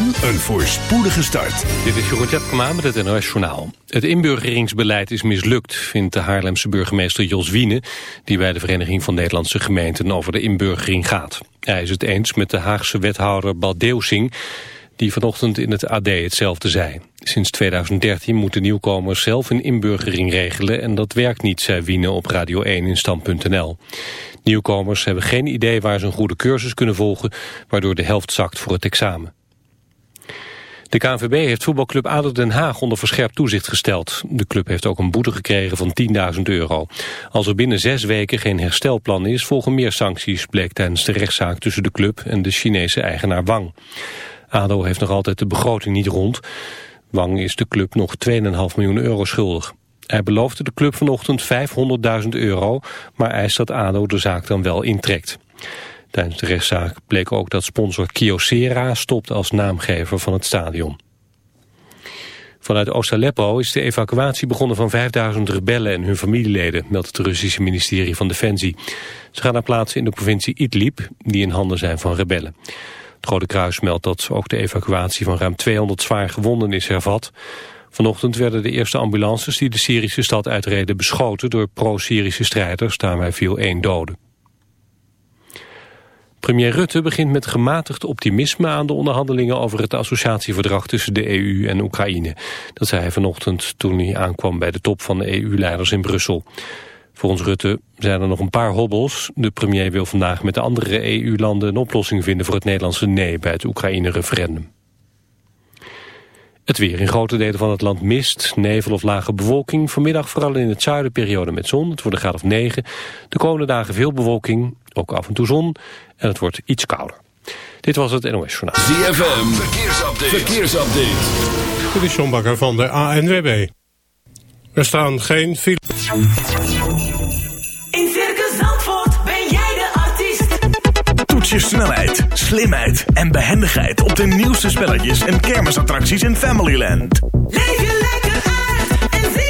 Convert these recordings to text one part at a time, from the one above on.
en een voorspoedige start. Dit is Jeroen Tjepkema met het NOS Journaal. Het inburgeringsbeleid is mislukt, vindt de Haarlemse burgemeester Jos Wiene... die bij de Vereniging van Nederlandse Gemeenten over de inburgering gaat. Hij is het eens met de Haagse wethouder Baldeusing die vanochtend in het AD hetzelfde zei. Sinds 2013 moeten nieuwkomers zelf een inburgering regelen... en dat werkt niet, zei Wiene op Radio 1 in Stand.nl. Nieuwkomers hebben geen idee waar ze een goede cursus kunnen volgen... waardoor de helft zakt voor het examen. De KNVB heeft voetbalclub ADO Den Haag onder verscherpt toezicht gesteld. De club heeft ook een boete gekregen van 10.000 euro. Als er binnen zes weken geen herstelplan is, volgen meer sancties... bleek tijdens de rechtszaak tussen de club en de Chinese eigenaar Wang. ADO heeft nog altijd de begroting niet rond. Wang is de club nog 2,5 miljoen euro schuldig. Hij beloofde de club vanochtend 500.000 euro, maar eist dat ADO de zaak dan wel intrekt. Tijdens de rechtszaak bleek ook dat sponsor Kyocera stopt als naamgever van het stadion. Vanuit Oost-Aleppo is de evacuatie begonnen van 5000 rebellen en hun familieleden, meldt het Russische ministerie van Defensie. Ze gaan naar plaatsen in de provincie Idlib, die in handen zijn van rebellen. Het Rode Kruis meldt dat ook de evacuatie van ruim 200 zwaar gewonden is hervat. Vanochtend werden de eerste ambulances die de Syrische stad uitreden beschoten door pro-Syrische strijders. Daarbij viel één dode. Premier Rutte begint met gematigd optimisme aan de onderhandelingen over het associatieverdrag tussen de EU en Oekraïne. Dat zei hij vanochtend toen hij aankwam bij de top van de EU-leiders in Brussel. Volgens Rutte zijn er nog een paar hobbels. De premier wil vandaag met de andere EU-landen een oplossing vinden voor het Nederlandse nee bij het Oekraïne-referendum. Het weer in grote delen van het land mist, nevel of lage bewolking. Vanmiddag vooral in het zuiden periode met zon. Het wordt een graad of 9. De komende dagen veel bewolking, ook af en toe zon. En het wordt iets kouder. Dit was het NOS Journaal. ZFM, verkeersupdate. verkeersupdate. Dit is John Bakker van de ANWB. Er staan geen files. In Circus Zandvoort ben jij de artiest. Toets je snelheid, slimheid en behendigheid op de nieuwste spelletjes en kermisattracties in Familyland. Leef je lekker uit en zie.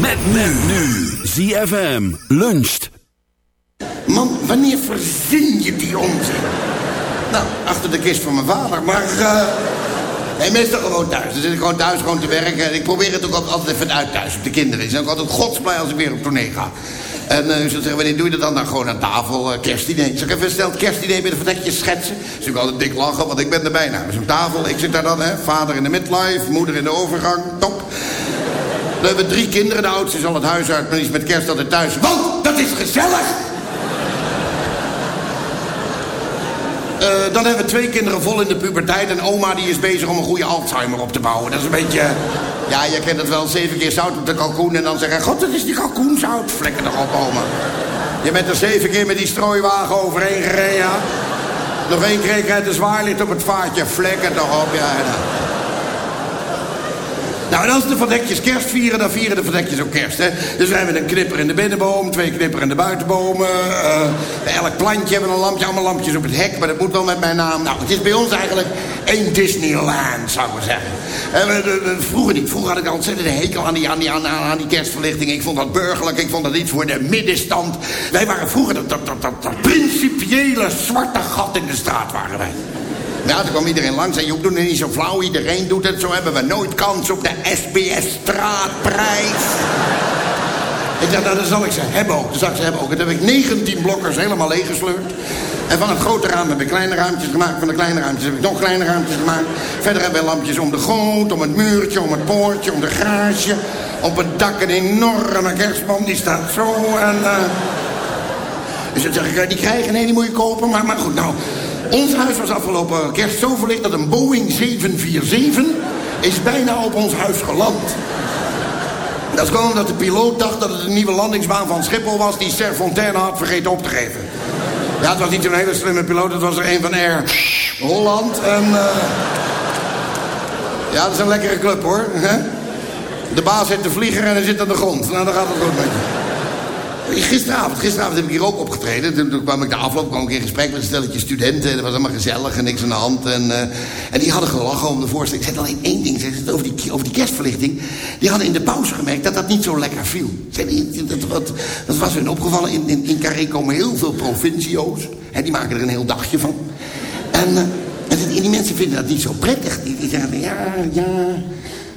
Met men nu. ZFM luncht. Man, wanneer verzin je die onzin? Nou, achter de kist van mijn vader, maar... eh nee, meestal gewoon thuis. Dan zit ik gewoon thuis gewoon te werken. En ik probeer het ook altijd- even uit thuis, op de kinderen. Ze zijn ook altijd godsblij als ik weer op tournee ga. En uh, zult zeggen, wanneer doe je dat dan? Nou, gewoon aan tafel, eh, kerstdiner. Ik even stel kerstdiner met een verdekje schetsen? Ze ik altijd dik lachen, want ik ben erbij. Nou, zo'n tafel, ik zit daar dan, hè. Vader in de midlife, moeder in de overgang, top. Dan hebben we drie kinderen. De oudste is al het huis uit, maar die is met kerst altijd thuis. Want dat is gezellig! Eh, dan hebben we twee kinderen vol in de puberteit. En oma die is bezig om een goede Alzheimer op te bouwen. Dat is een beetje... Ja, je kent het wel. Zeven keer zout op de kalkoen. En dan zeggen... God, dat is die kalkoenzout. Vlekken toch op, oma. Je bent er zeven keer met die strooiwagen overheen gereden. Nog één keer krijgt de zwaarlicht op het vaartje. Vlekken toch op, ja. Nou, en als de verdekjes kerst vieren, dan vieren de verdekjes ook kerst, hè. Dus we hebben een knipper in de binnenboom, twee knipper in de buitenbomen. eh, bij elk plantje hebben een lampje, allemaal lampjes op het hek, maar dat moet wel met mijn naam. Nou, het is bij ons eigenlijk één Disneyland, zou ik zeggen. En de- vroeger niet. Vroeger had ik ontzettend een hekel aan die, aan, die, aan, aan die kerstverlichting. Ik vond dat burgerlijk, ik vond dat iets voor de middenstand. Wij waren vroeger dat, dat principiële zwarte gat in de straat, waren wij. Ja, toen kwam iedereen langs en Joep, doe het niet zo flauw. Iedereen doet het, zo hebben we nooit kans op de SBS-straatprijs. Ik dacht, nou, dan zal ik ze hebben ook. Dan zal ik ze hebben ook. Toen heb ik 19 blokkers helemaal leeggesleurd. En van het grote raam heb ik kleine ruimtes gemaakt. Van de kleine ruimtes heb ik nog kleine ruimtes gemaakt. Verder hebben we lampjes om de goot, om het muurtje, om het poortje, om de garage. Op het dak een enorme kerstman, die staat zo en... eh, dus dan zeg ik, die krijgen, nee, die moet je kopen. Maar, maar goed, nou, ons huis was afgelopen kerst zo verlicht... dat een Boeing 747 is bijna op ons huis geland. Dat gewoon omdat de piloot dacht dat het een nieuwe landingsbaan van Schiphol was... die Serfontaine had vergeten op te geven. Ja, het was niet zo'n hele slimme piloot, het was er een van Air Holland. En, eh, Ja, dat is een lekkere club, hoor. De baas heeft de vlieger en hij zit aan de grond. Nou, dan gaat het goed met je. Gisteravond, gisteravond heb ik hier ook opgetreden. Toen, toen kwam ik de afloop kwam ik in gesprek met een stelletje studenten. Dat was allemaal gezellig en niks aan de hand. En, eh, en die hadden gelachen om de voorstelling. Ik zei alleen één ding, zei, over, die, over die kerstverlichting. Die hadden in de pauze gemerkt dat dat niet zo lekker viel. Dat, dat, was hun opgevallen. In, in, Carré komen heel veel provincio's. Hè, die maken er een heel dagje van. En, eh, die, mensen vinden dat niet zo prettig. Die, die zeggen, ja, ja...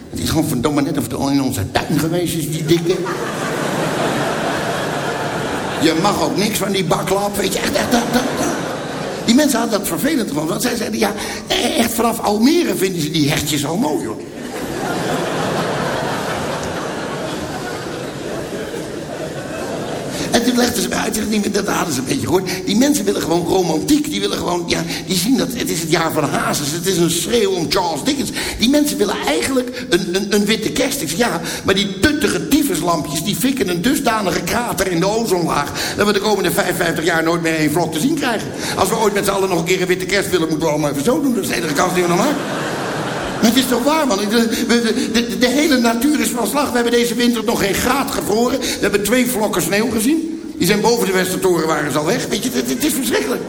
Het is gewoon verdomme net of het al in onze tuin geweest is, die dikke. Je mag ook niks van die baklap, weet je. Echt, dat, dat. Die mensen hadden dat vervelend ervan. Want zij zeiden, ja, eh, echt vanaf Almere vinden ze die hertjes al mooi, hoor. En toen legden ze me uit, dat hadden ze een beetje gehoord. Die mensen willen gewoon romantiek. Die willen gewoon, ja, die zien dat het is het jaar van Hazes. Het is een schreeuw om Charles Dickens. Die mensen willen eigenlijk een, een, een witte kerst. Ik zeg, ja, maar die tuttige tyfuslampjes... die fikken een dusdanige krater in de ozonlaag... dat we de komende 55 jaar nooit meer één vlog te zien krijgen. Als we ooit met z'n allen nog een keer een witte kerst willen... moeten we allemaal even zo doen. Dat is de enige kans die we nog maken. Het is toch waar, man. De, de, hele natuur is van slag. We hebben deze winter nog geen graad gevroren. We hebben twee vlokken sneeuw gezien. Die zijn boven de Westertoren waren ze al weg. Weet je, het is verschrikkelijk.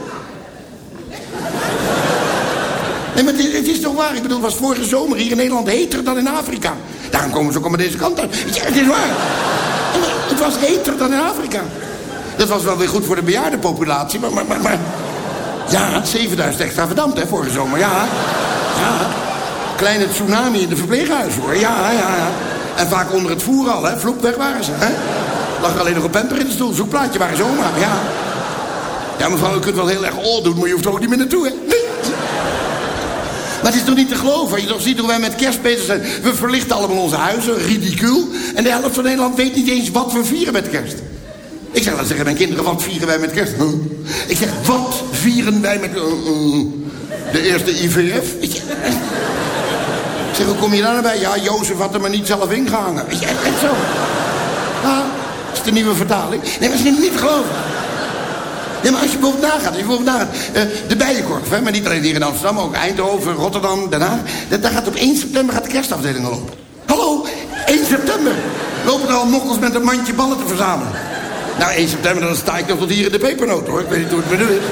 Nee, maar het, is toch waar? Ik bedoel, het was vorige zomer hier in Nederland heter dan in Afrika. Daarom komen ze ook allemaal deze kant uit. Ja, het is waar. Het was heter dan in Afrika. Dat was wel weer goed voor de bejaardenpopulatie, maar... maar, maar, maar ja, 7000 extra verdampt, hè, vorige zomer. Ja, ja. Kleine tsunami in de verpleeghuis, hoor. Ja, ja, ja. En vaak onder het voer al, hè. Vloep, weg waren ze, hè. Lag alleen nog een pamper in de stoel. Zoekplaatje waren ze oma, ja. Ja, mevrouw, u kunt wel heel erg oor doen, maar je hoeft er ook niet meer naartoe, hè. Maar het is toch niet te geloven? Je ziet hoe wij met kerst bezig zijn. We verlichten allemaal onze huizen, ridicuul. En de helft van Nederland weet niet eens wat we vieren met kerst. Ik zeg dan zeggen mijn kinderen, wat vieren wij met kerst? Ik zeg, wat vieren wij met... Uh, uh, de eerste IVF? Ik zeg, hoe kom je daar nou? Ja, Jozef had er maar niet zelf ingehangen. Echt, echt zo. Ja, dat is de nieuwe vertaling. Nee, maar is niet te geloven. Nee, maar als je bijvoorbeeld nagaat, als je bijvoorbeeld nagaat eh, de Bijenkorf, hè, maar niet alleen hier in Amsterdam, ook Eindhoven, Rotterdam. Dat, daar gaat op 1 september gaat de kerstafdeling al lopen. Hallo, 1 september. Lopen er al mokkels met een mandje ballen te verzamelen. Nou, 1 september, dan sta ik nog tot hier in de pepernoot, hoor. Ik weet niet hoe het u is.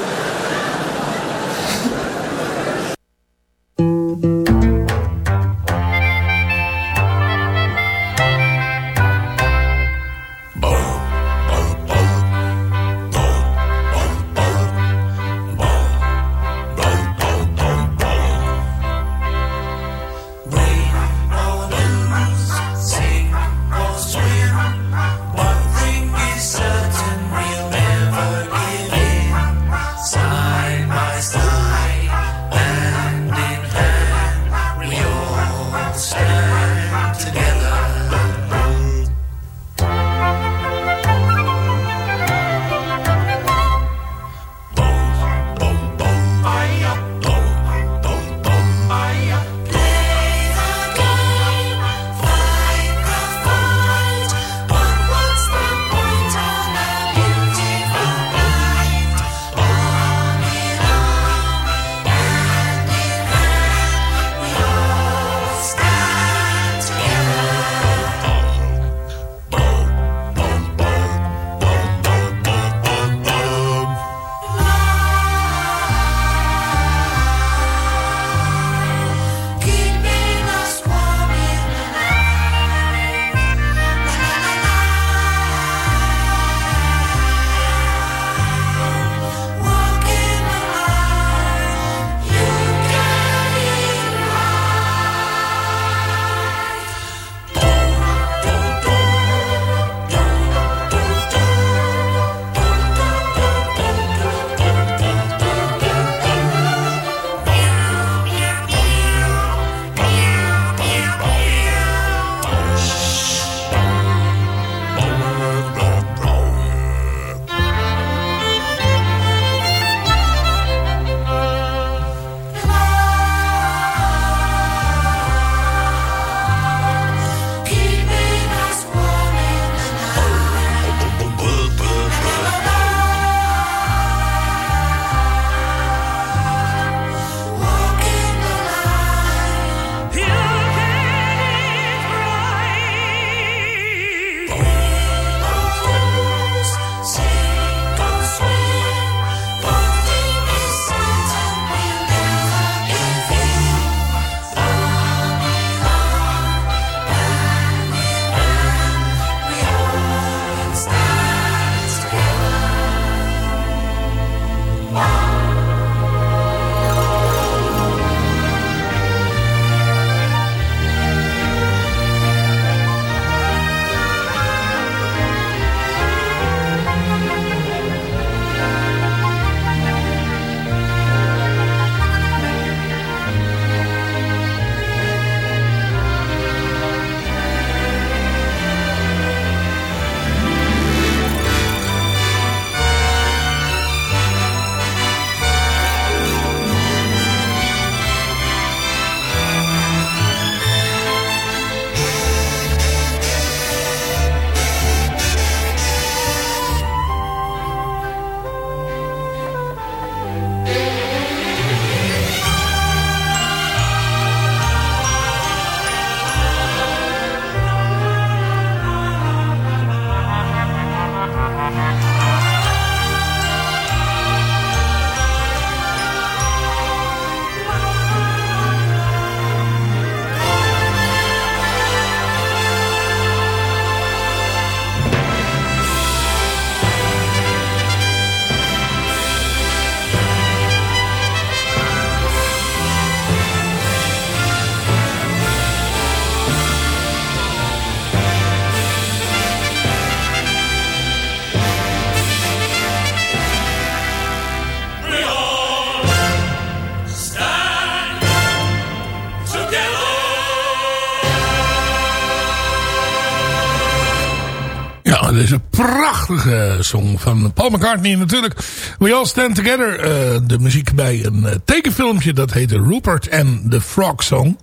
Prachtige song van Paul McCartney. Natuurlijk, We All Stand Together. Uh, de muziek bij een uh, tekenfilmpje. Dat heette Rupert and the Frog Song.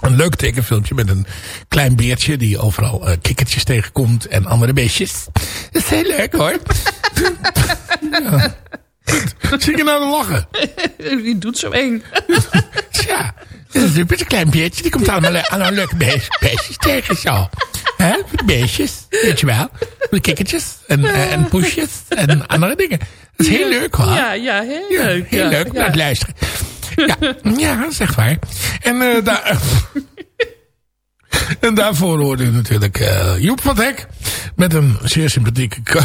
Een leuk tekenfilmpje met een klein beertje die overal uh, kikkertjes tegenkomt en andere beestjes. Dat is heel leuk hoor. ja. Zie je nou te lachen? Die doet zo één. ja, dat is een klein beertje. Die komt allemaal allemaal leuke beestjes tegen zo. Hè? Beestjes, weet je wel. De kikkertjes en, uh, en poesjes en andere dingen. Dat is heel leuk hoor. Ja, ja heel ja, leuk. Heel ja, leuk om naar te luisteren. Ja, ja zeg maar. En, uh, daar, en daarvoor hoorde u natuurlijk uh, Joep van het Hek. Met een zeer sympathieke,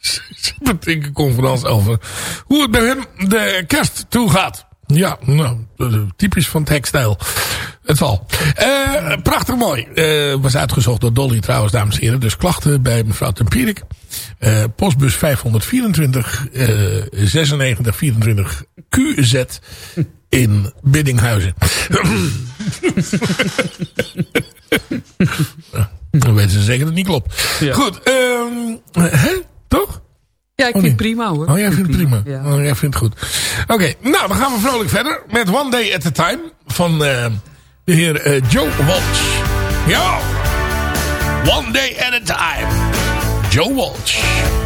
sympathieke conferentie over hoe het bij hem de kerst toe gaat. Ja, nou, typisch van het hekstijl. Het val. Uh, prachtig mooi. Uh, was uitgezocht door Dolly trouwens, dames en heren. Dus klachten bij mevrouw Tempierik. Uh, postbus 524 9624 QZ in Biddinghuizen. Dan weten ze zeker dat het niet klopt. Ja. Goed, hè? toch? Ja, ik vind het prima hoor. Oh, jij vindt het prima. Ja. Oh, jij vindt het goed. Oké, okay, nou, dan gaan we vrolijk verder met One Day at a Time van uh, de heer uh, Joe Walsh. Ja, One Day at a Time. Joe Walsh.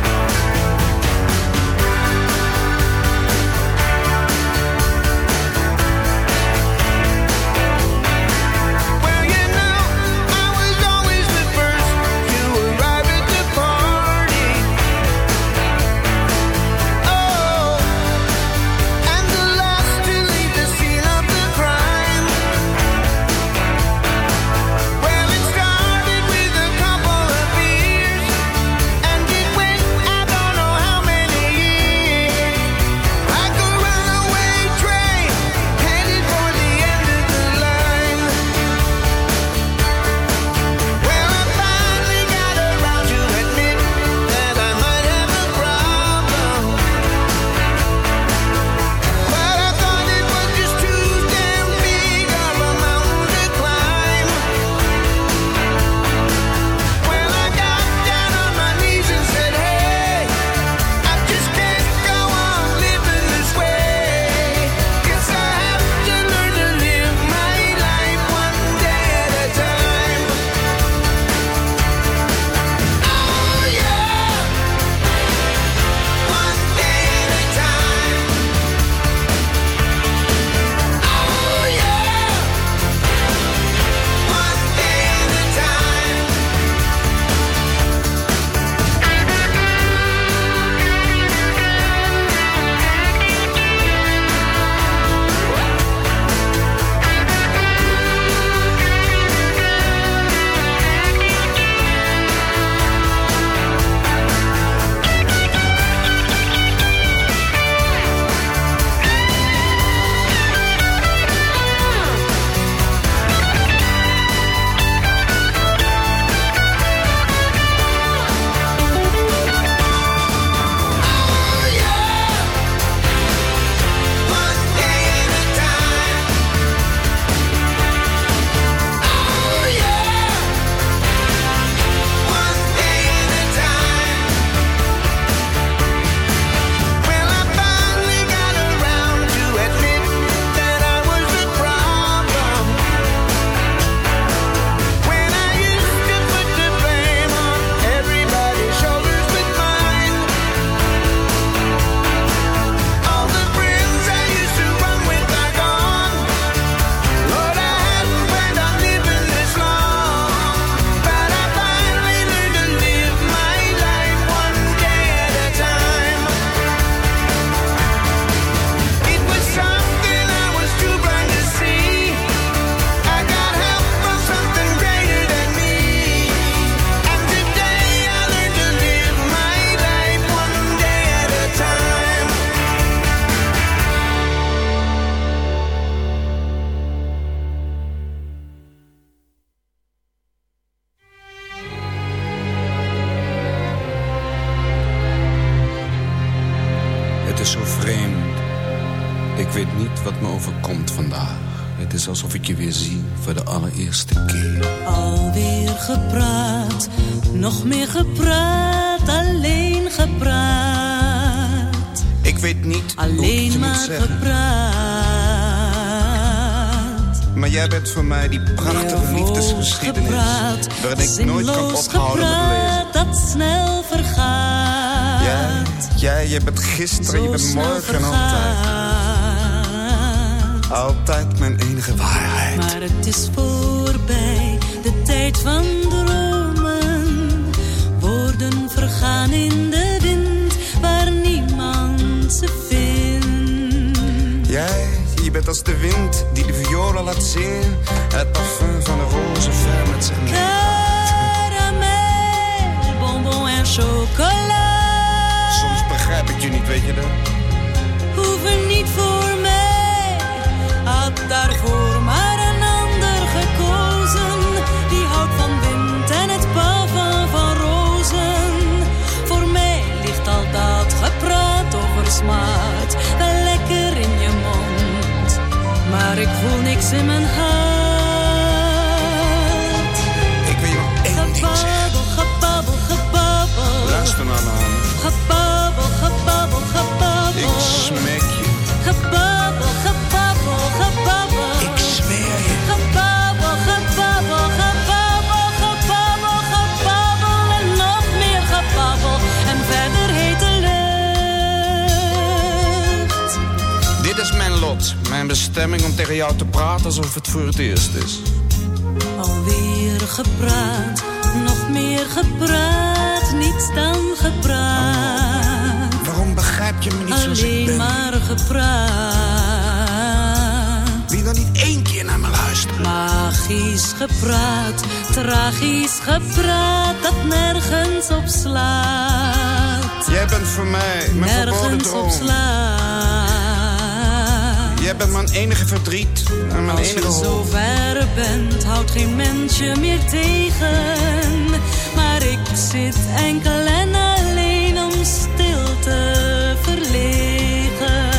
Gisteren, je bent morgen en altijd. Altijd mijn enige waarheid. Maar het is voorbij, de tijd van dromen. Woorden vergaan in de wind, waar niemand ze vindt. Jij, je bent als de wind die de violen laat zingen. Het parfum van de roze ver met. Caramel, bonbon en chocola. Begrijp ik je niet, weet je dat? Hoeven niet voor mij, had daarvoor maar een ander gekozen. Die houdt van wind en het parfum van rozen. Voor mij ligt al dat gepraat over smaak wel lekker in je mond. Maar ik voel niks in mijn hart. Ik wil je nog één ding zeggen. Gebabbel, gebabbel, gebabbel. Luister naar mijn bestemming om tegen jou te praten alsof het voor het eerst is. Alweer gepraat, nog meer gepraat, niets dan gepraat. Waarom begrijp je me niet zoals ik Alleen maar gepraat. Wil je dan niet één keer naar me luisteren? Magisch gepraat, tragisch gepraat, dat nergens op slaat. Jij bent voor mij mijn verboden Nergens op slaat. Jij bent mijn enige verdriet en mijn Als enige je zo ver bent, houdt geen mens je meer tegen. Maar ik zit enkel en alleen om stil te verlegen.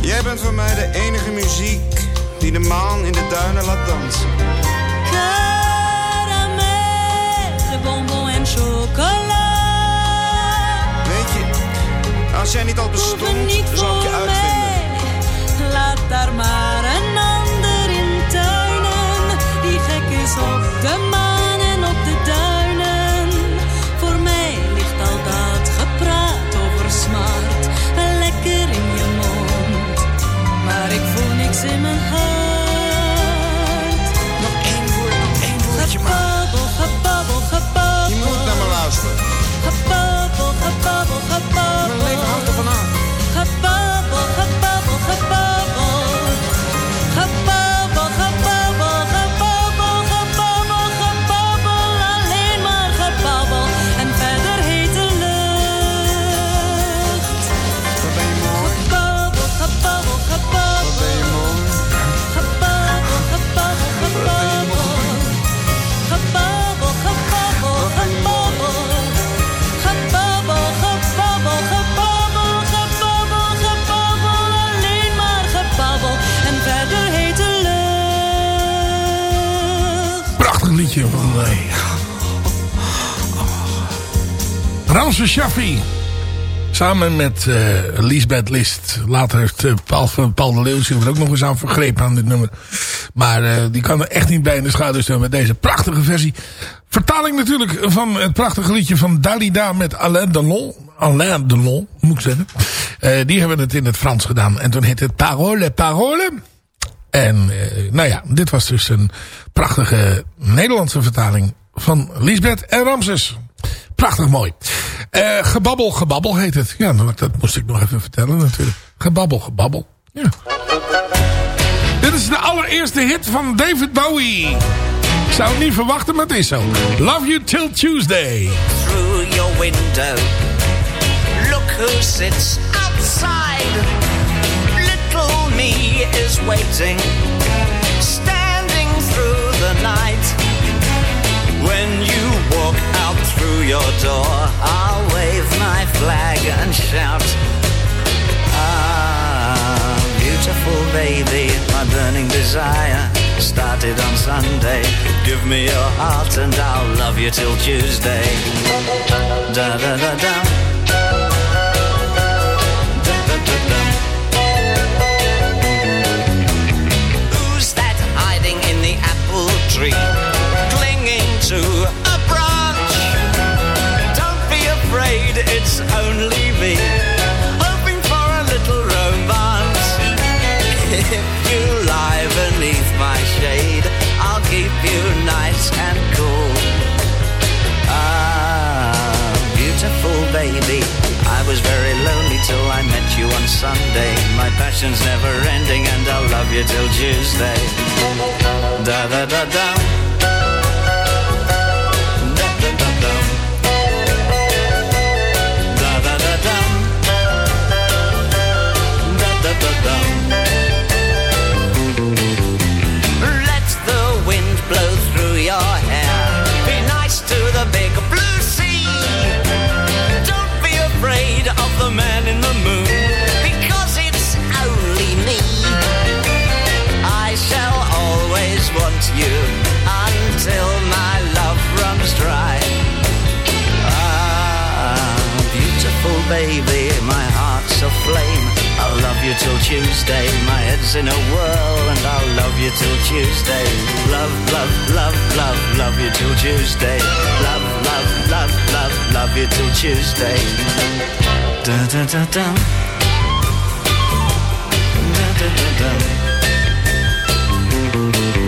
Jij bent voor mij de enige muziek die de maan in de duinen laat dansen. Caramel, bonbon en chocola. Weet je, als jij niet al bestond, zou gebabbel, Ramse Shaffi. Samen met eh Lisbeth List. Later heeft eh, Paul, van Paul de Leeuw zich ook nog eens aan vergrepen aan dit nummer. Maar eh, die kan er echt niet bij in de schaduw staan met deze prachtige versie. Vertaling natuurlijk van het prachtige liedje van Dalida met Alain Delon. Alain Delon, moet ik zeggen. Eh, die hebben het in het Frans gedaan. En toen heette het Parole, Parole. En eh, nou ja, dit was dus een prachtige Nederlandse vertaling van Lisbeth en Ramses. Prachtig mooi. Eh, gebabbel, gebabbel heet het. Ja, dat, moest ik nog even vertellen natuurlijk. Gebabbel, gebabbel. Ja. Dit is de allereerste hit van David Bowie. Ik zou niet verwachten, maar het is zo. Love You Till Tuesday. through your window. Look who sits outside. Little me is waiting, standing through the night. When you your door, I'll wave my flag and shout. Ah, beautiful baby, my burning desire started on Sunday. Give me your heart and I'll love you till Tuesday. Da da da da. on Sunday. My passion's never ending, and I'll love you till Tuesday. Da da da da. baby, my heart's aflame. I'll love you till Tuesday, my head's in a whirl, and I'll love you till Tuesday. Love, love, love, love, love you till Tuesday. Love, love, love, love, love you till Tuesday. Da da da da. Da da da da.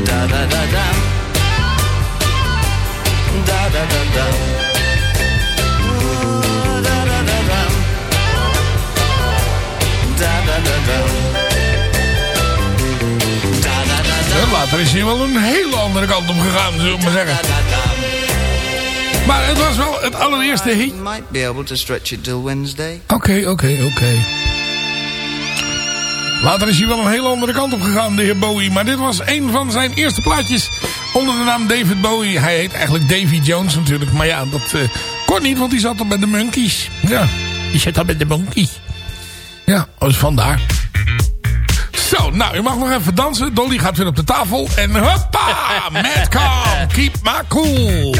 Da da da da. Da da da da. later is hij wel een hele andere kant op gegaan, zullen we maar zeggen. Maar het was wel het allereerste hit. Oké, oké, oké. Later is hij wel een hele andere kant op gegaan, de heer Bowie. Maar dit was een van zijn eerste plaatjes onder de naam David Bowie. Hij heet eigenlijk Davy Jones natuurlijk. Maar ja, dat uh, kon niet, want hij zat al bij de Monkeys. Ja, hij zat al bij de Monkeys. Ja, dus vandaar. Zo, nou, u mag nog even dansen. Dolly gaat weer op de tafel. En hoppa, Madcom, keep my cool.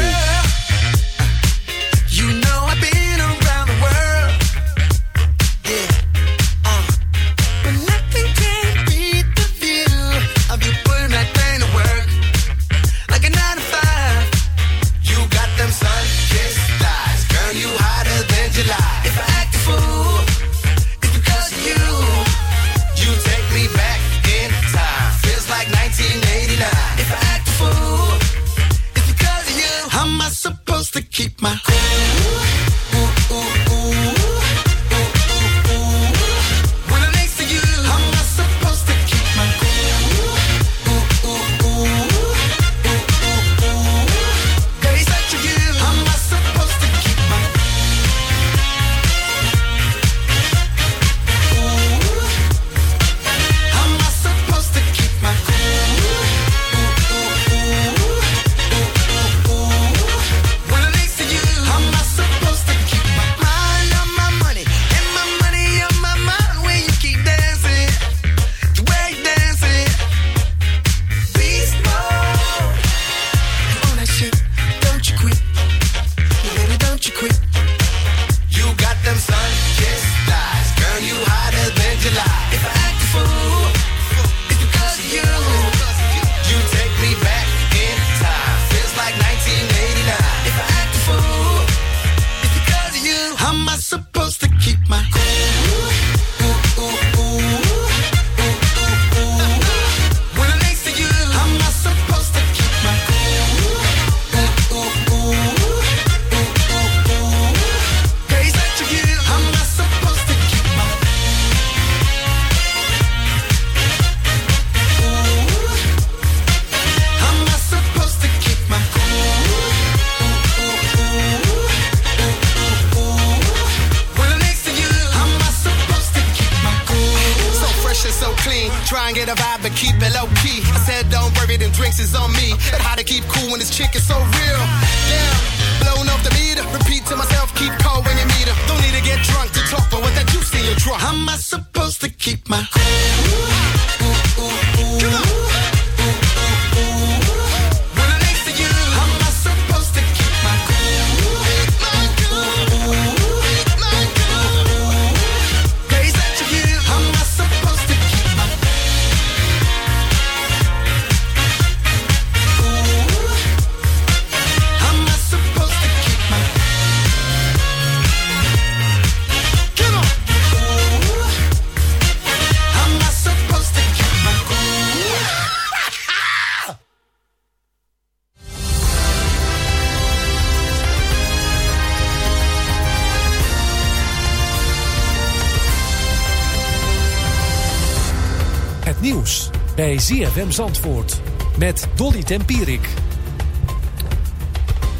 ZFM Zandvoort met Dolly Tempierik.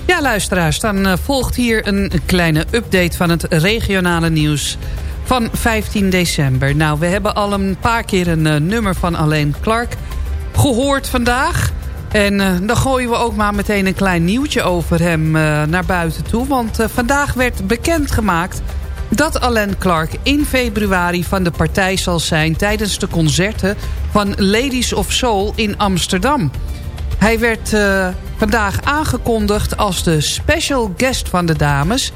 Ja, luisteraars, dan eh, volgt hier een kleine update van het regionale nieuws van 15 december. Nou, we hebben al een paar keer een eh, nummer van Alleen Clark gehoord vandaag. En eh, dan gooien we ook maar meteen een klein nieuwtje over hem naar buiten toe. Want vandaag werd bekendgemaakt dat Alain Clark in februari van de partij zal zijn... tijdens de concerten van Ladies of Soul in Amsterdam. Hij werd uh, vandaag aangekondigd als de special guest van de dames...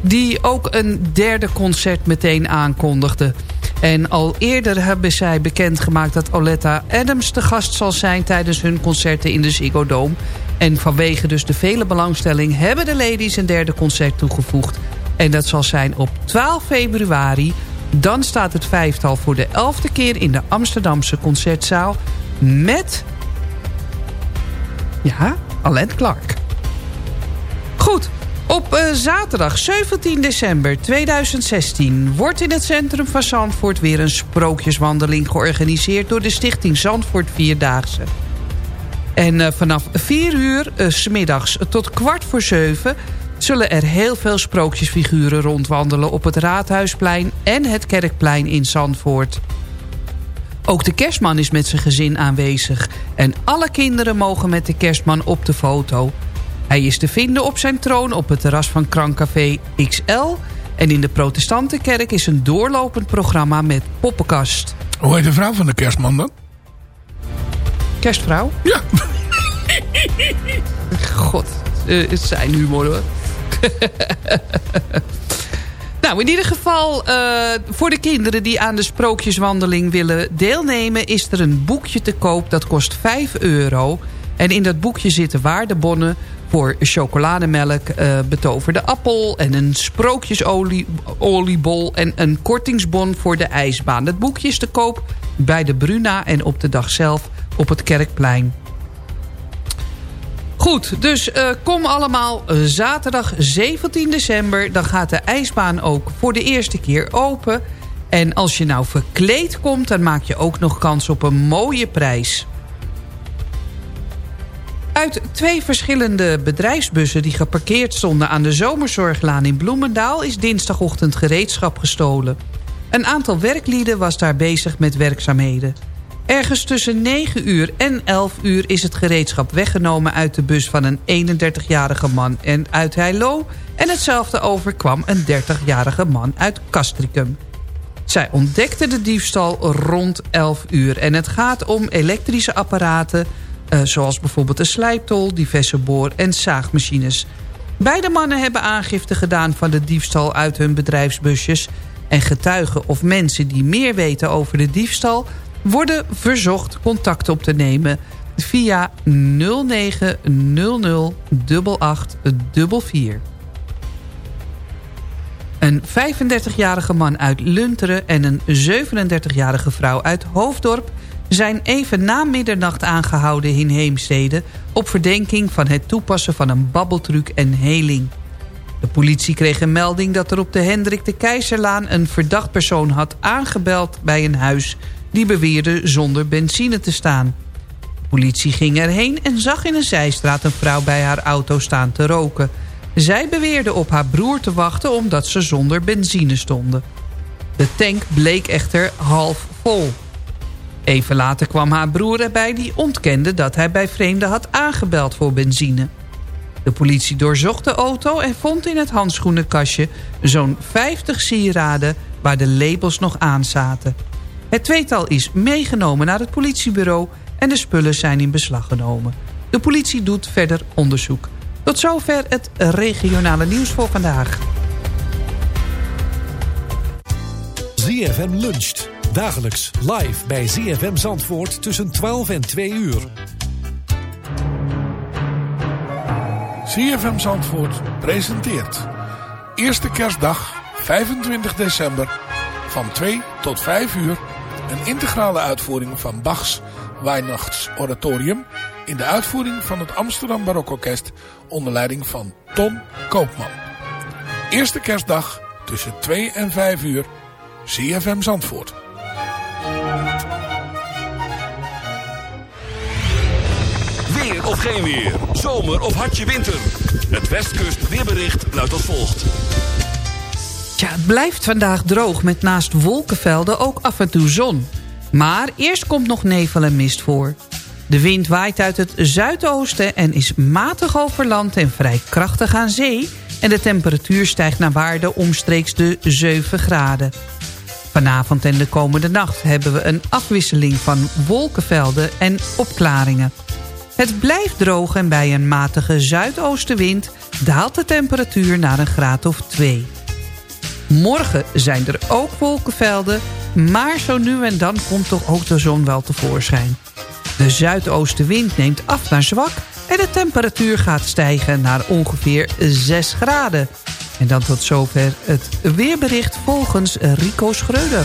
die ook een derde concert meteen aankondigde. En al eerder hebben zij bekendgemaakt dat Oletta Adams de gast zal zijn... tijdens hun concerten in de Ziggo Dome. En vanwege dus de vele belangstelling hebben de ladies een derde concert toegevoegd... En dat zal zijn op 12 februari. Dan staat het vijftal voor de elfde keer in de Amsterdamse Concertzaal... met... Ja, Alain Clark. Goed, op uh, zaterdag 17 december 2016 wordt in het centrum van Zandvoort weer een sprookjeswandeling georganiseerd door de stichting Zandvoort Vierdaagse. En uh, vanaf 4 uur uh, s middags tot kwart voor 7 zullen er heel veel sprookjesfiguren rondwandelen... op het Raadhuisplein en het Kerkplein in Zandvoort. Ook de kerstman is met zijn gezin aanwezig... en alle kinderen mogen met de kerstman op de foto. Hij is te vinden op zijn troon op het terras van Krankcafé XL... en in de protestantenkerk is een doorlopend programma met poppenkast. Hoe heet de vrouw van de kerstman dan? Kerstvrouw? Ja. God, uh, is zijn humor hoor. nou, in ieder geval, uh, voor de kinderen die aan de sprookjeswandeling willen deelnemen... is er een boekje te koop, dat kost 5 euro. En in dat boekje zitten waardebonnen voor chocolademelk, uh, betoverde appel... en een sprookjesoliebol en een kortingsbon voor de ijsbaan. Het boekje is te koop bij de Bruna en op de dag zelf op het Kerkplein. Goed, dus uh, kom allemaal uh, zaterdag 17 december. Dan gaat de ijsbaan ook voor de eerste keer open. En als je nou verkleed komt, dan maak je ook nog kans op een mooie prijs. Uit twee verschillende bedrijfsbussen die geparkeerd stonden aan de Zomerzorglaan in Bloemendaal... is dinsdagochtend gereedschap gestolen. Een aantal werklieden was daar bezig met werkzaamheden. Ergens tussen 9 uur en 11 uur is het gereedschap weggenomen uit de bus van een 31-jarige man en uit Heilo. En hetzelfde overkwam een 30-jarige man uit Castricum. Zij ontdekte de diefstal rond 11 uur. En het gaat om elektrische apparaten... Uh, zoals bijvoorbeeld een slijptol, diverse boor- en zaagmachines. Beide mannen hebben aangifte gedaan van de diefstal uit hun bedrijfsbusjes... en getuigen of mensen die meer weten over de diefstal worden verzocht contact op te nemen via 0900 8844. Een 35-jarige man uit Lunteren en een 37-jarige vrouw uit Hoofddorp... zijn even na middernacht aangehouden in Heemstede... op verdenking van het toepassen van een babbeltruc en heling. De politie kreeg een melding dat er op de Hendrik de Keizerlaan... een verdacht persoon had aangebeld bij een huis die beweerde zonder benzine te staan. De politie ging erheen en zag in een zijstraat een vrouw bij haar auto staan te roken. Zij beweerde op haar broer te wachten omdat ze zonder benzine stonden. De tank bleek echter half vol. Even later kwam haar broer erbij die ontkende dat hij bij vreemden had aangebeld voor benzine. De politie doorzocht de auto en vond in het handschoenenkastje zo'n 50 sieraden waar de labels nog aan zaten. Het tweetal is meegenomen naar het politiebureau en de spullen zijn in beslag genomen. De politie doet verder onderzoek. Tot zover het regionale nieuws voor vandaag. ZFM luncht. Dagelijks live bij ZFM Zandvoort tussen 12 en 2 uur. ZFM Zandvoort presenteert. Eerste kerstdag, 25 december, van 2 tot 5 uur een integrale uitvoering van Bachs Weihnachtsoratorium in de uitvoering van het Amsterdam Barokorkest onder leiding van Tom Koopman. Eerste kerstdag tussen 2 en 5 uur, CFM Zandvoort. Weer of geen weer, zomer of hartje winter. Het Westkust weerbericht luidt als volgt. Tja, het blijft vandaag droog met naast wolkenvelden ook af en toe zon. Maar eerst komt nog nevel en mist voor. De wind waait uit het zuidoosten en is matig over land en vrij krachtig aan zee... en de temperatuur stijgt naar waarde omstreeks de 7 graden. Vanavond en de komende nacht hebben we een afwisseling van wolkenvelden en opklaringen. Het blijft droog en bij een matige zuidoostenwind daalt de temperatuur naar een graad of 2. Morgen zijn er ook wolkenvelden, maar zo nu en dan komt toch ook de zon wel tevoorschijn. De zuidoostenwind neemt af naar zwak en de temperatuur gaat stijgen naar ongeveer 6 graden. En dan tot zover het weerbericht volgens Rico Schreuder.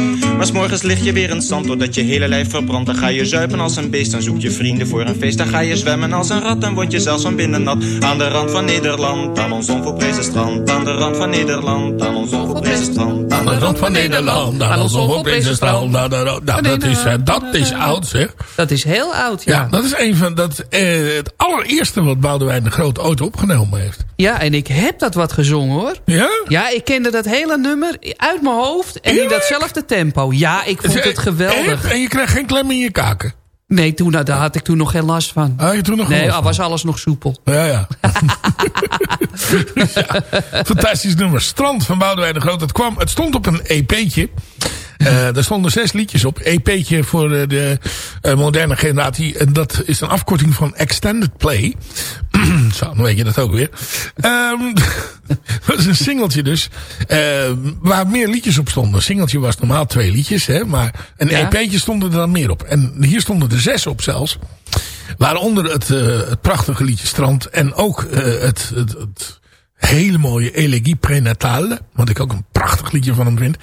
Maar 's morgens lig je weer in het zand, doordat je hele lijf verbrandt Dan ga je zuipen als een beest, dan zoek je vrienden voor een feest Dan ga je zwemmen als een rat, dan word je zelfs van binnen nat Aan de rand van Nederland, aan ons onvolprezen strand Aan de rand van Nederland, aan ons onvolprezen strand Aan de rand van Nederland, aan ons onvolprezen strand. Nou, nou, nou, dat is, eh, dat is oud, zeg. Dat is heel oud, ja. Ja, dat is een van dat, eh, het allereerste wat Boudewijn de Groot ooit opgenomen heeft. Ja, en ik heb dat wat gezongen hoor. Ja? Ja, ik kende dat hele nummer uit mijn hoofd en in datzelfde tempo. Ja, ik vond het geweldig. En je krijgt geen klem in je kaken. Nee, toen, nou, daar had ik toen nog geen last van. Had je toen nog nee, al was alles nog soepel. Ja, ja. ja. Fantastisch nummer. Strand van Boudewijn de Groot. Het, kwam, het stond op een EP'tje. Uh, daar stonden zes liedjes op. EP'tje voor uh, de uh, moderne generatie. En dat is een afkorting van Extended Play. Zo, dan weet je dat ook weer. Um, dat is een singeltje dus. waar meer liedjes op stonden. Een singeltje was normaal twee liedjes. Hè, maar een ja. EP'tje stonden er dan meer op. En hier stonden er zes op zelfs. Waaronder het, het prachtige liedje Strand. En ook het, het, het hele mooie Elegie Prenatale. Wat ik ook een prachtig liedje van hem vind.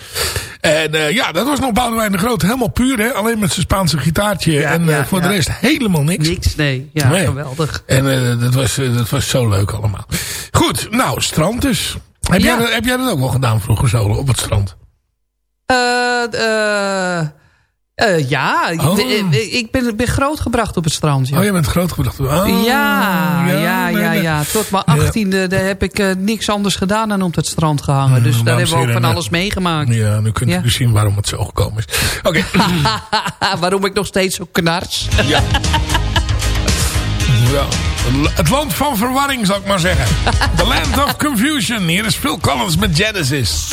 En uh, ja, dat was nog Boudewijn de Groot. Helemaal puur, hè. Alleen met zijn Spaanse gitaartje. Ja, en ja, voor ja. de rest helemaal niks. Niks, nee. Ja, nee. geweldig. En uh, dat, was, dat was zo leuk allemaal. Goed, nou, strand dus. Heb, jij, dat- heb jij dat ook wel gedaan vroeger zo op het strand? Eh, eh, eh, ja, ik- Oh. ik, ik ben, ben grootgebracht op het strand. Ja. Oh, jij bent grootgebracht. Oh, ja, ja, ja, ja. Tot mijn achttiende heb ik eh, niks anders gedaan dan op het strand gehangen. Dus daar hebben we ook van alles meegemaakt. Ja, nu kunt u dus zien waarom het zo gekomen is. Oké. Waarom ik nog steeds zo knars. Ja. Ja, het land van verwarring, zou ik maar zeggen. The Land of Confusion. Hier is Phil Collins met Genesis.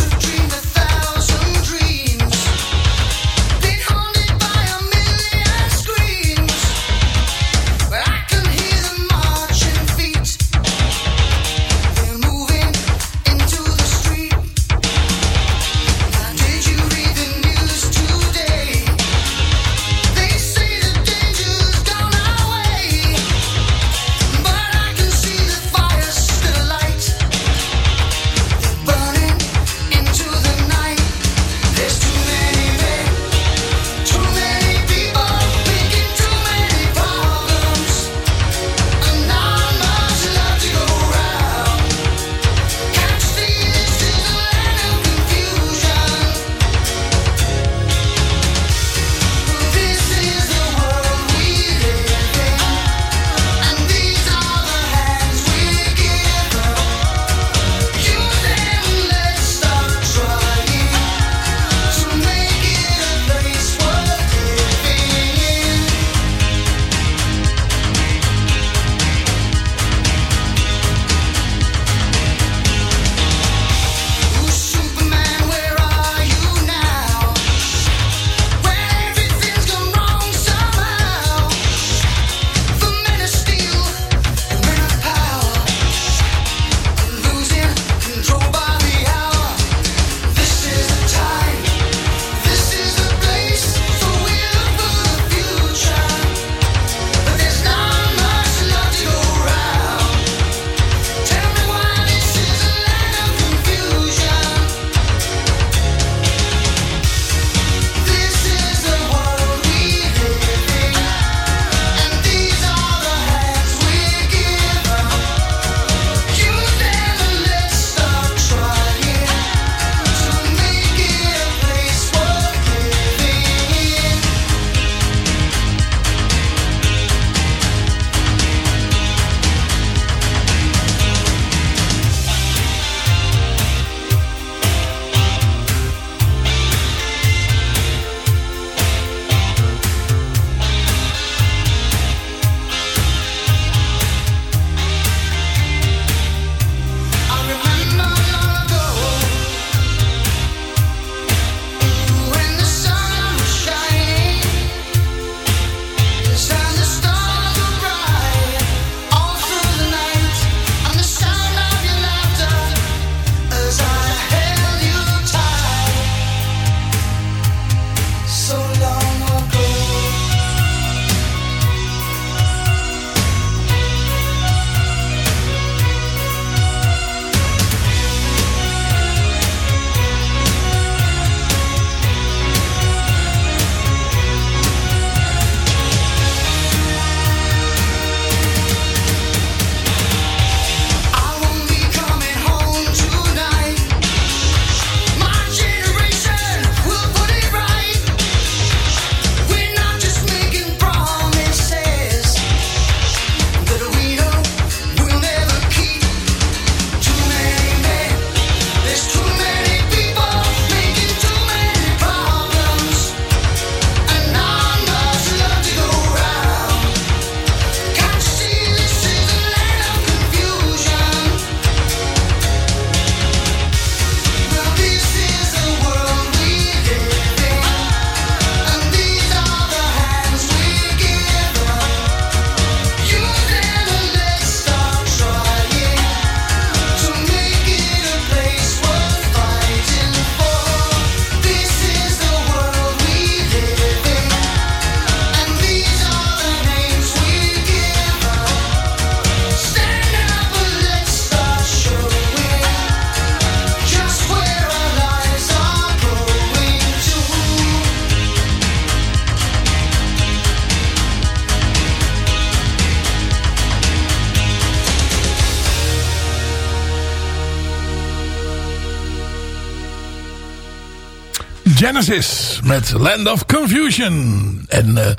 Genesis met Land of Confusion. En eh,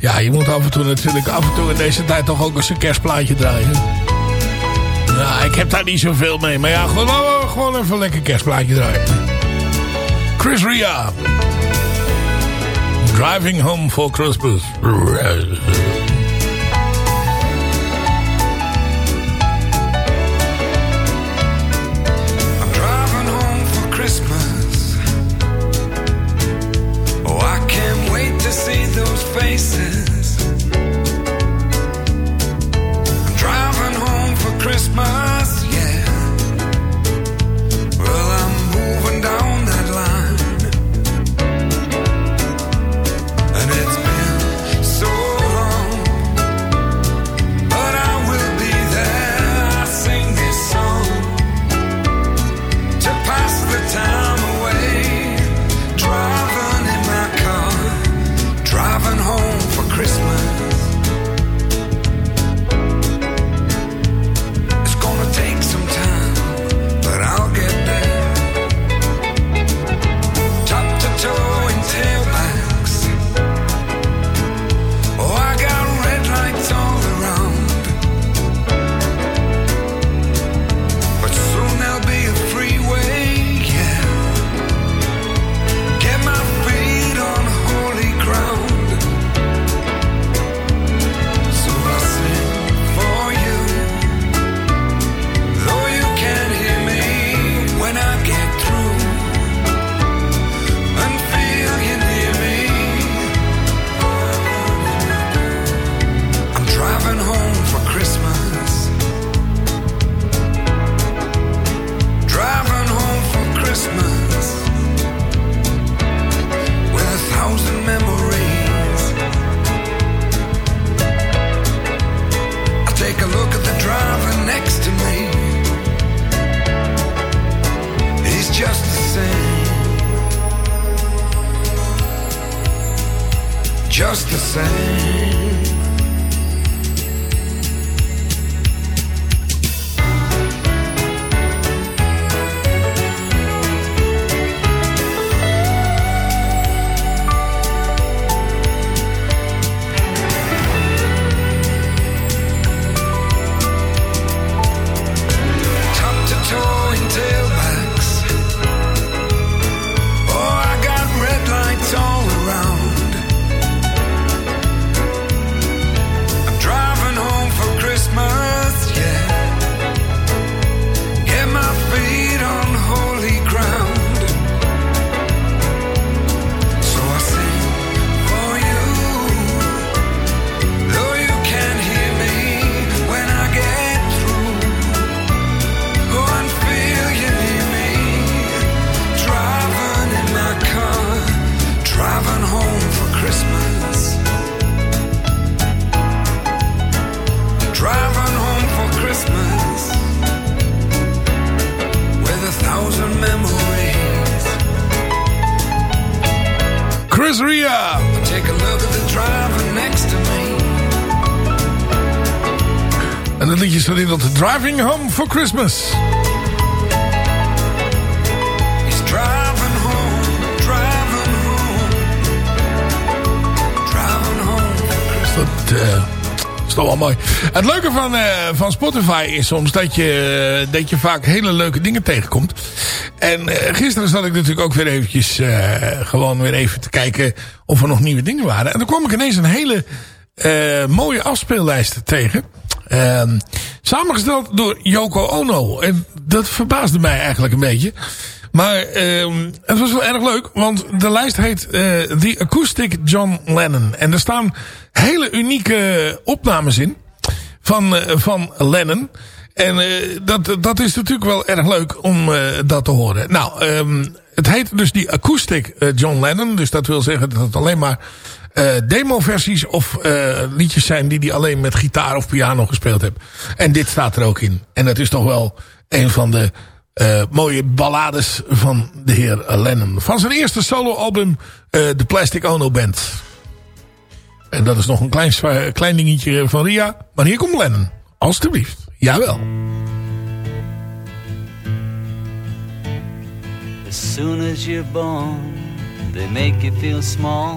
ja, je moet af en toe natuurlijk af en toe in deze tijd toch ook eens een kerstplaatje draaien. Ja, ik heb daar niet zoveel mee. Maar ja, gewoon, gewoon even een lekker kerstplaatje draaien. Chris Ria. Driving Home for Christmas. Driving Home for Christmas. Driving home, driving home, driving home for Christmas. Dat eh, is toch wel mooi. Het leuke van, eh, van Spotify is soms dat je, dat je vaak hele leuke dingen tegenkomt. En eh, gisteren zat ik natuurlijk ook weer eventjes eh, gewoon weer even te kijken of er nog nieuwe dingen waren. En dan kwam ik ineens een hele eh, mooie afspeellijst tegen. Samengesteld door Yoko Ono. En dat verbaasde mij eigenlijk een beetje. Maar ehm, het was wel erg leuk, want de lijst heet eh, The Acoustic John Lennon. En er staan hele unieke opnames in van, eh, van Lennon. En eh, dat, dat is natuurlijk wel erg leuk om dat te horen. Nou, ehm, het heet dus die Acoustic John Lennon. Dus dat wil zeggen dat het alleen maar eh demo-versies of eh, liedjes zijn die hij alleen met gitaar of piano gespeeld heeft. En dit staat er ook in. En dat is toch wel een van de eh, mooie ballades van de heer Lennon. Van zijn eerste soloalbum, The Plastic Ono Band. En dat is nog een klein, klein dingetje van Ria. Maar hier komt Lennon. Alsjeblieft. Jawel. As soon as you're born, they make you feel small.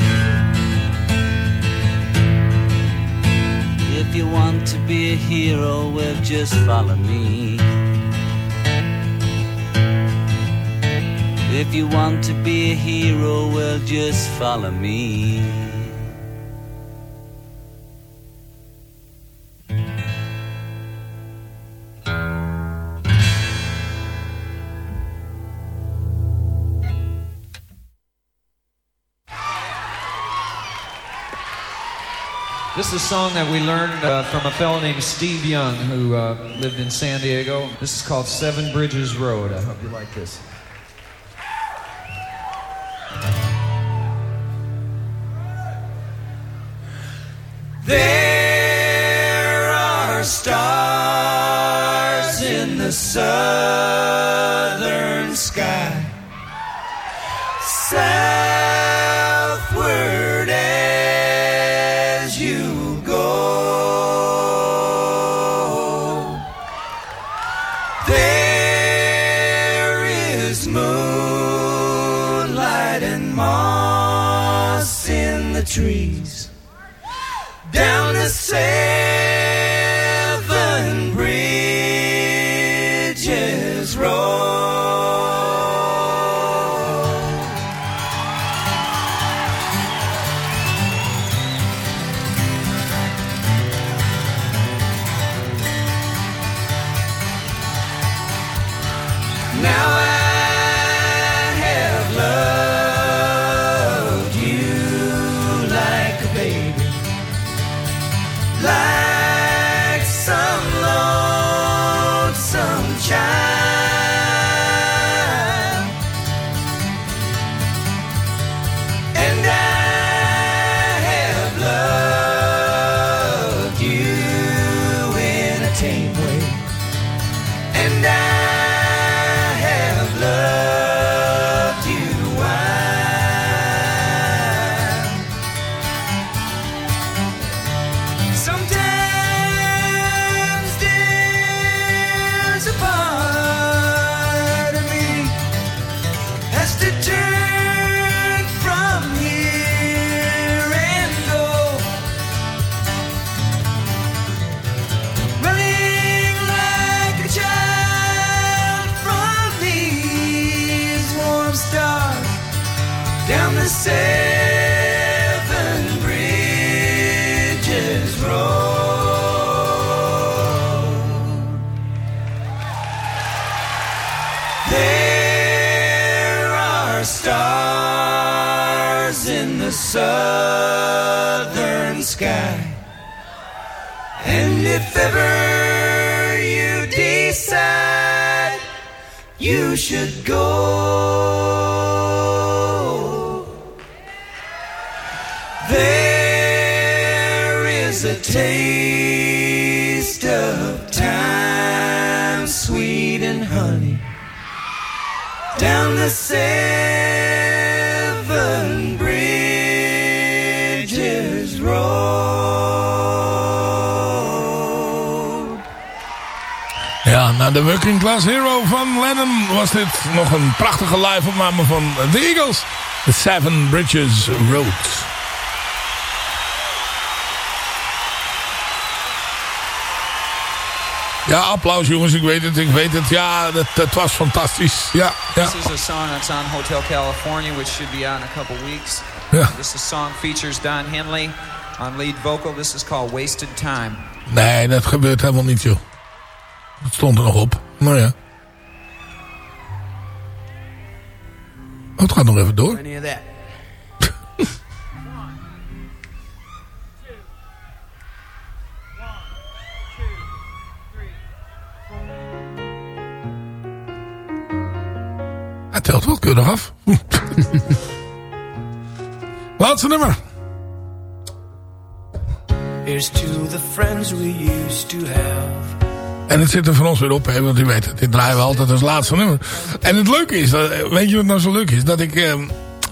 If you want to be a hero, well, just follow me. If you want to be a hero, well, just follow me. This is a song that we learned uh, from a fellow named Steve Young who uh, lived in San Diego. This is called Seven Bridges Road. I hope you like this. There are stars in the southern sky. Southward Ja, de Working Class Hero van Lennon was dit nog een prachtige live opname van The Eagles. The Seven Bridges Road. Ja, applaus jongens, ik weet het, ik weet het. Ja, dat, dat was fantastisch. Ja, ja. This is a song that's on Hotel California, which should be out in a couple weeks. Ja. This is song features Don Henley on lead vocal. This is called Wasted Time. Nee, dat gebeurt helemaal niet, joh. Dat stond er nog op. Nou ja. Oh, het gaat nog even door. Hij telt wel keurig af. Laatste nummer. Here's to the friends we used to have. En het zit er van ons weer op, hè, want u weet. Dit draaien we altijd als laatste nummer. En het leuke is, dat, weet je wat nou zo leuk is? Dat ik, eh,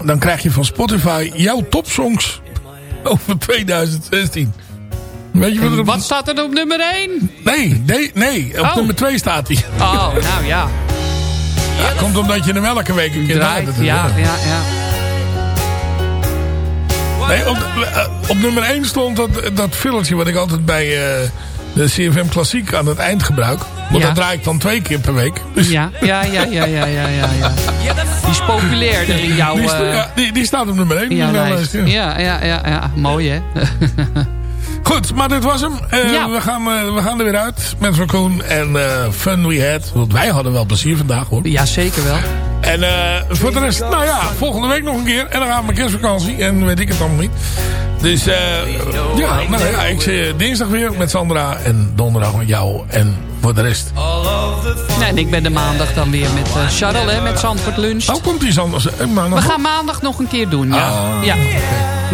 dan krijg je van Spotify jouw topsongs over 2016. Weet je wat er op... Wat staat er op nummer 1? Nee, nee, nee. Op Oh. nummer 2 staat hij. Oh, nou ja. Ja, komt omdat je hem elke week een keer Draait, draait. ja, ja, ja. Nee, op, eh, op nummer 1 stond dat, dat filletje wat ik altijd bij eh, de CFM Klassiek aan het eind gebruik. Want Ja. dat draai ik dan twee keer per week. Dus Ja, ja, ja, ja, ja, ja, ja, ja. Die is populairder in jouw... die, eh, ja, die, die staat op nummer 1. in jouw lijst. Ja, ja, ja, ja. Mooi, hè? Goed, maar dit was hem. Eh, Ja. we, gaan, eh, we gaan er weer uit met Raccoon en Fun We Had. Want wij hadden wel plezier vandaag hoor. Ja, zeker wel. En voor de rest, nou ja, volgende week nog een keer. En dan gaan we met kerstvakantie. En weet ik het allemaal niet. Dus eh, ja, nou ja, ik zie je dinsdag weer met Sandra. En donderdag met jou. En voor de rest. Nee, en ik ben de maandag dan weer met eh Charles, hè, met Zandvoort Lunch. Oh, komt die Sandra? eh, maandag We gaan maandag nog een keer doen, ja. Ah, ja.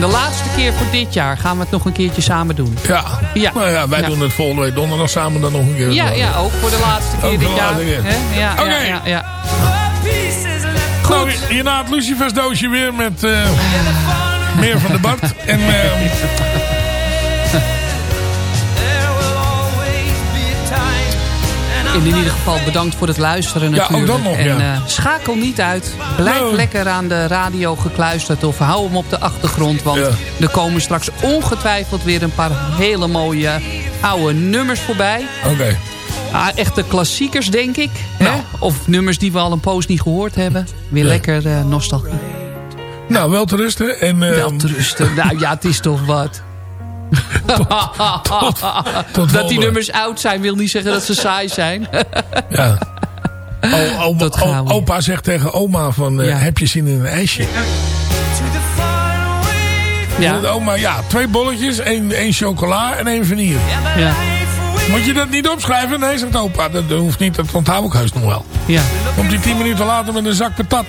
De laatste keer voor dit jaar gaan we het nog een keertje samen doen. Ja, Ja. nou ja, wij Ja. doen het volgende week donderdag samen dan nog een keer. Ja, ja, ook voor de laatste keer Ook dit jaar. Hè? Ja, Oké. ja, ja, ja. Nou, hierna het Lucifers doosje weer met eh, meer van de Bart. En eh, En in ieder geval bedankt voor het luisteren Ja, ook natuurlijk. nog, en ja. eh, schakel niet uit. Blijf Nou. lekker aan de radio gekluisterd of hou hem op de achtergrond. Want Ja. er komen straks ongetwijfeld weer een paar hele mooie oude nummers voorbij. oké. Ah, echte klassiekers, denk ik. Hè? Nou. Of nummers die we al een poos niet gehoord hebben. Weer lekker eh, nostalgie. Nou, wel te rusten. En, eh, Wel te rusten. nou ja, het is toch wat. tot dat die nummers oud zijn wil niet zeggen dat ze saai zijn. Ja. O- oma, o- opa zegt tegen oma van, eh, Ja. heb je zin in een ijsje? ja. En oma, ja, twee bolletjes, één, één chocola en één vanille. Ja. Moet je dat niet opschrijven? Nee, zegt opa, dat, dat hoeft niet, dat onthoud ik heus nog wel. Ja. Komt hij tien minuten later met een zak patat.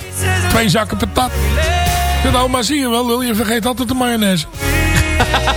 Twee zakken patat. Zegt oma, zie je wel, Lul, je vergeet altijd de mayonaise.